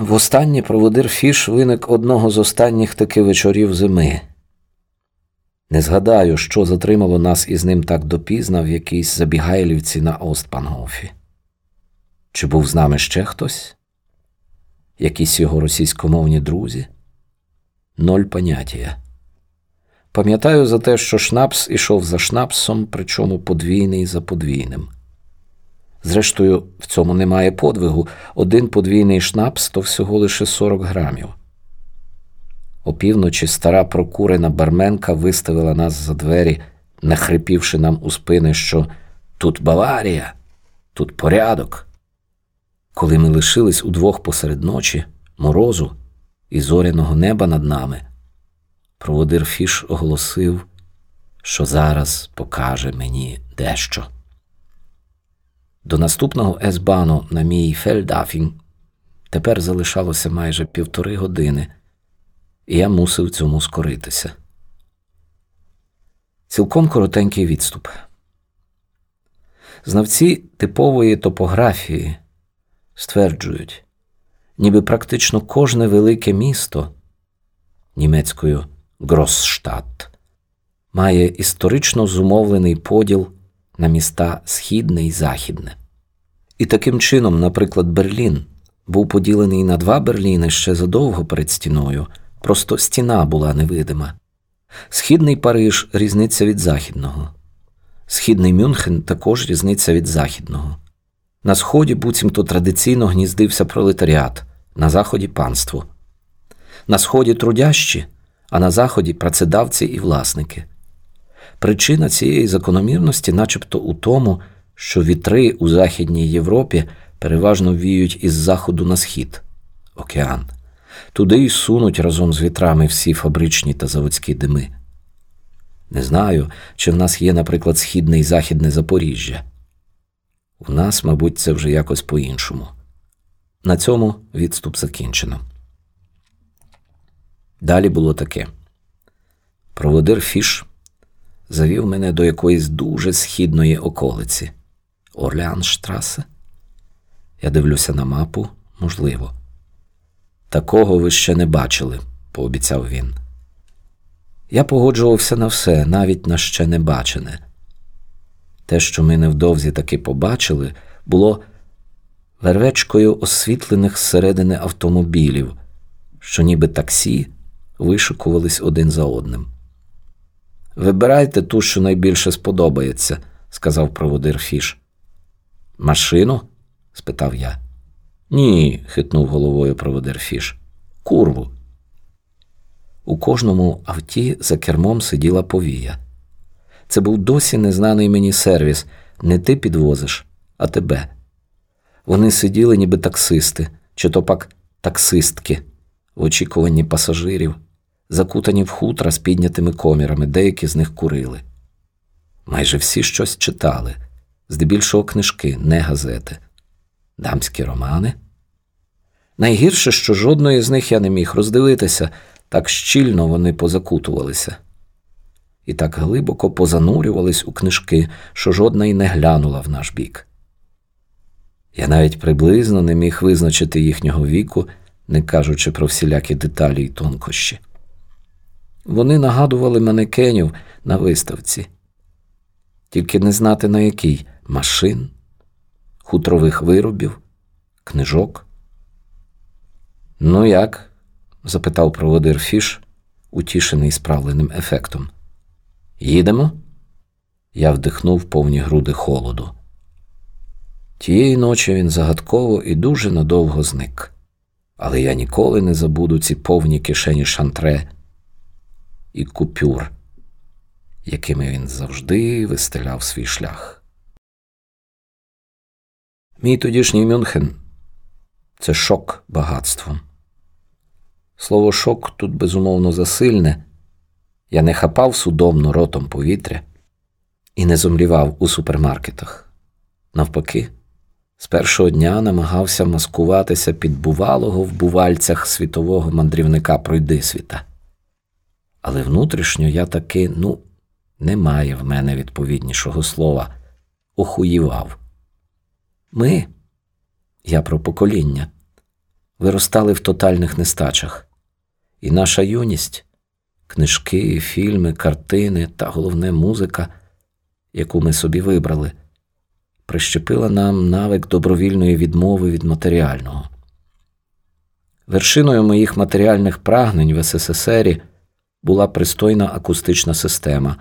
Востаннє проводир Фіш виник одного з останніх таки вечорів зими. Не згадаю, що затримало нас із ним так допізна в якійсь забігайлівці на Остбангофі. Чи був з нами ще хтось? Якісь його російськомовні друзі? Ноль поняття. Пам'ятаю зате, що шнапс ішов за шнапсом, причому подвійний за подвійним. Зрештою, в цьому немає подвигу. Один подвійний шнапс то всього лише 40 грамів. Опівночі стара прокурена барменка виставила нас за двері, нахрипівши нам у спини, що тут Баварія, тут порядок. Коли ми лишились удвох посеред ночі, морозу і зоряного неба над нами, проводир Фіш оголосив, що зараз покаже мені дещо. До наступного есбану на мій фельдафінг тепер залишалося майже півтори години, і я мусив цьому скоритися. Цілком коротенький відступ. Знавці типової топографії стверджують, ніби практично кожне велике місто німецькою Гросштадт має історично зумовлений поділ на міста Східне і Західне. І таким чином, наприклад, Берлін був поділений на два Берліни ще задовго перед стіною, просто стіна була невидима. Східний Париж різниця від західного, східний Мюнхен також різниця від західного. На сході буцімто традиційно гніздився пролетаріат, на заході панство. На сході трудящі, а на заході працедавці і власники. Причина цієї закономірності, начебто, у тому, що вітри у Західній Європі переважно віють із заходу на схід океан. Туди й сунуть разом з вітрами всі фабричні та заводські дими. Не знаю, чи в нас є, наприклад, східне і західне Запоріжжя. У нас, мабуть, це вже якось по-іншому. На цьому відступ закінчено. Далі було таке: проводир Фіш завів мене до якоїсь дуже східної околиці Орлеанштрасе. Я дивлюся на мапу, можливо. Такого ви ще не бачили, пообіцяв він. Я погоджувався на все, навіть на ще не бачене. Те, що ми невдовзі таки побачили, було вервечкою освітлених зсередини автомобілів, що ніби таксі вишикувались один за одним. Вибирайте ту, що найбільше сподобається, сказав проводир Фіш. Машину? спитав я. Ні, хитнув головою проводир Фіш. Курву. У кожному авті за кермом сиділа повія. Це був досі незнаний мені сервіс. Не ти підвозиш, а тебе. Вони сиділи, ніби таксисти, чи то пак таксистки, в очікуванні пасажирів, закутані в хутра з піднятими комірами, деякі з них курили. Майже всі щось читали, здебільшого книжки, не газети, дамські романи. Найгірше, що жодної з них я не міг роздивитися, так щільно вони позакутувалися і так глибоко позанурювались у книжки, що жодна й не глянула в наш бік. Я навіть приблизно не міг визначити їхнього віку, не кажучи про всілякі деталі й тонкощі. Вони нагадували манекенів на виставці, тільки не знати на який машин, хутрових виробів, книжок. Ну як? запитав проводир Фіш, утішений справленим ефектом. Їдемо? Я вдихнув повні груди холоду. Тієї ночі він загадково і дуже надовго зник, але я ніколи не забуду ці повні кишені шантре і купюр, якими він завжди вистеляв свій шлях. Мій тодішній Мюнхен це шок багатством. Слово шок тут безумовно засильне. Я не хапав судомно ротом повітря і не зомлівав у супермаркетах. Навпаки, з першого дня намагався маскуватися під бувалого в бувальцях світового мандрівника пройдисвіта. Але внутрішньо я таки, ну, немає в мене відповіднішого слова, охуївав. Ми, я про покоління, виростали в тотальних нестачах, і наша юність книжки, фільми, картини та головне музика, яку ми собі вибрали, прищепила нам навик добровільної відмови від матеріального. Вершиною моїх матеріальних прагнень в СССРі була пристойна акустична система,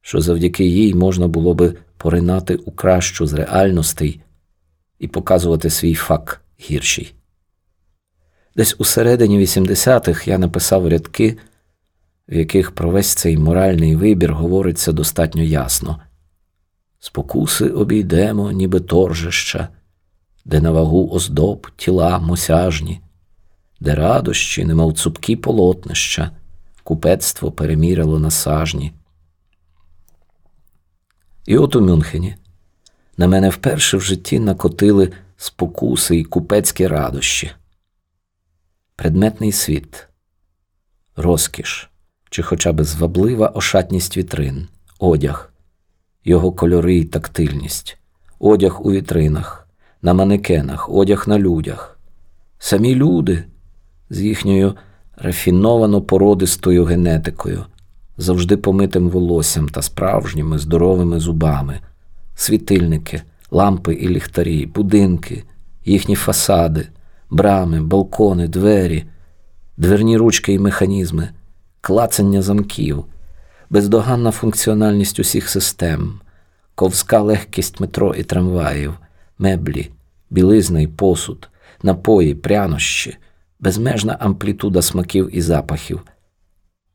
що завдяки їй можна було би поринати у кращу з реальностей і показувати свій фак гірший. Десь у середині 80-х я написав рядки, в яких про весь цей моральний вибір говориться достатньо ясно. Спокуси обійдемо, ніби торжища, де на вагу оздоб тіла мосяжні, де радощі, немов цупкі полотнища, купецтво переміряло на сажні. І от у Мюнхені на мене вперше в житті накотили спокуси і купецькі радощі, предметний світ, розкіш чи хоча б зваблива ошатність вітрин, одяг, його кольори і тактильність, одяг у вітринах, на манекенах, одяг на людях, самі люди з їхньою рафіновано породистою генетикою, завжди помитим волоссям та справжніми здоровими зубами, світильники, лампи і ліхтарі, будинки, їхні фасади, брами, балкони, двері, дверні ручки і механізми, клацання замків, бездоганна функціональність усіх систем, ковська легкість метро і трамваїв, меблі, білизна й посуд, напої, прянощі, безмежна амплітуда смаків і запахів.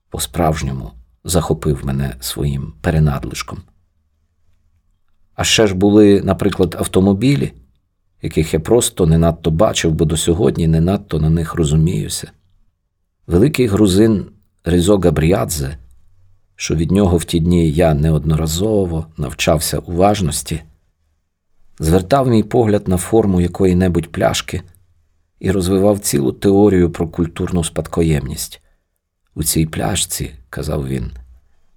По-справжньому захопив мене своїм перенадлишком. А ще ж були, наприклад, автомобілі, яких я просто не надто бачив, бо до сьогодні не надто на них розуміюся. Великий грузин Ризо Габріадзе, що від нього в ті дні я неодноразово навчався уважності, звертав мій погляд на форму якої-небудь пляшки і розвивав цілу теорію про культурну спадкоємність. У цій пляшці, казав він,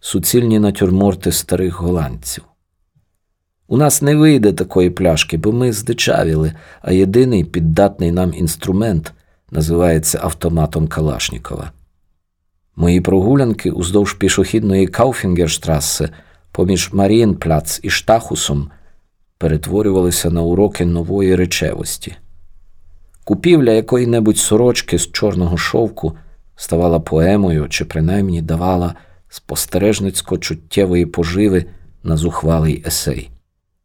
суцільні натюрморти старих голландців. У нас не вийде такої пляшки, бо ми здичавіли, а єдиний піддатний нам інструмент називається автоматом Калашнікова. Мої прогулянки уздовж пішохідної Кауфінгерштраси поміж Марієнпляц і Штахусом перетворювалися на уроки нової речевості. Купівля якої-небудь сорочки з чорного шовку ставала поемою чи принаймні давала спостережницько чуттєвої поживи на зухвалий есей.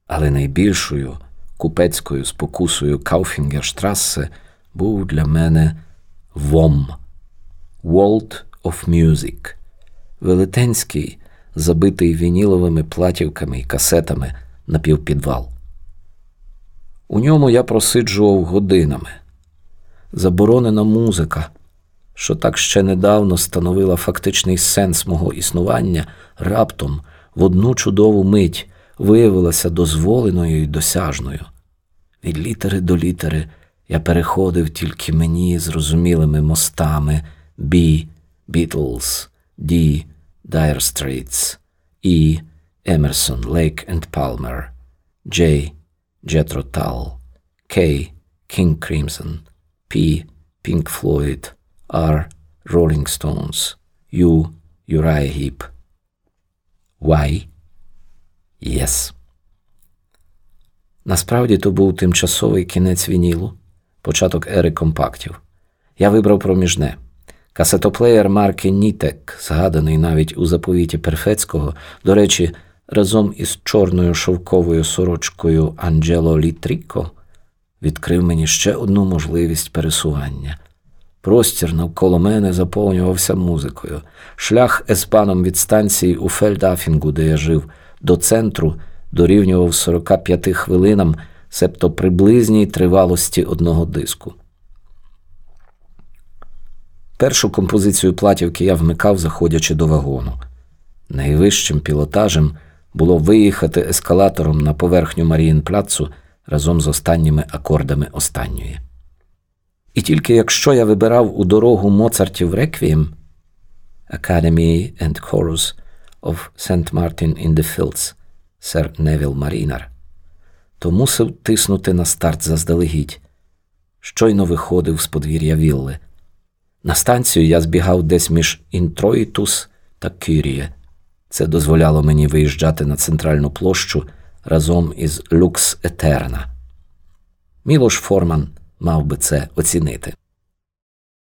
Але найбільшою купецькою спокусою Кауфінгерштрасе був для мене ВОМ World of Music, велетенський, забитий вініловими платівками і касетами напівпідвал. У ньому я просиджував годинами. Заборонена музика, що так ще недавно становила фактичний сенс мого існування, раптом в одну чудову мить виявилася дозволеною і досяжною. Від літери до літери я переходив тільки мені зрозумілими мостами бі, Beatles, D. Dire Straits, E. Emerson, Lake and Palmer, J. Jethro Tull, K. King Crimson, P. Pink Floyd, R. Rolling Stones, U. Uriah Heep. Y. Yes. Насправді то був тимчасовий кінець вінілу, початок ери компактів. Я вибрав проміжне. Касетоплеєр марки Нітек, згаданий навіть у заповіті Перфецького, до речі, разом із чорною шовковою сорочкою Анджело Літріко, відкрив мені ще одну можливість пересування. Простір навколо мене заповнювався музикою. Шлях еспаном від станції у Фельдафінгу, де я жив, до центру дорівнював 45 хвилинам, себто приблизній тривалості одного диску. Першу композицію платівки я вмикав, заходячи до вагону. Найвищим пілотажем було виїхати ескалатором на поверхню Маріїнплацу разом з останніми акордами останньої. І тільки якщо я вибирав у дорогу Моцартів Реквієм Academy and Chorus of St. Martin in the Fields, сер Невіл Марінар, то мусив тиснути на старт заздалегідь. Щойно виходив з подвір'я вілли. На станцію я збігав десь між Інтроїтус та Кіріє. Це дозволяло мені виїжджати на центральну площу разом із Люкс Етерна. Мілош Форман мав би це оцінити.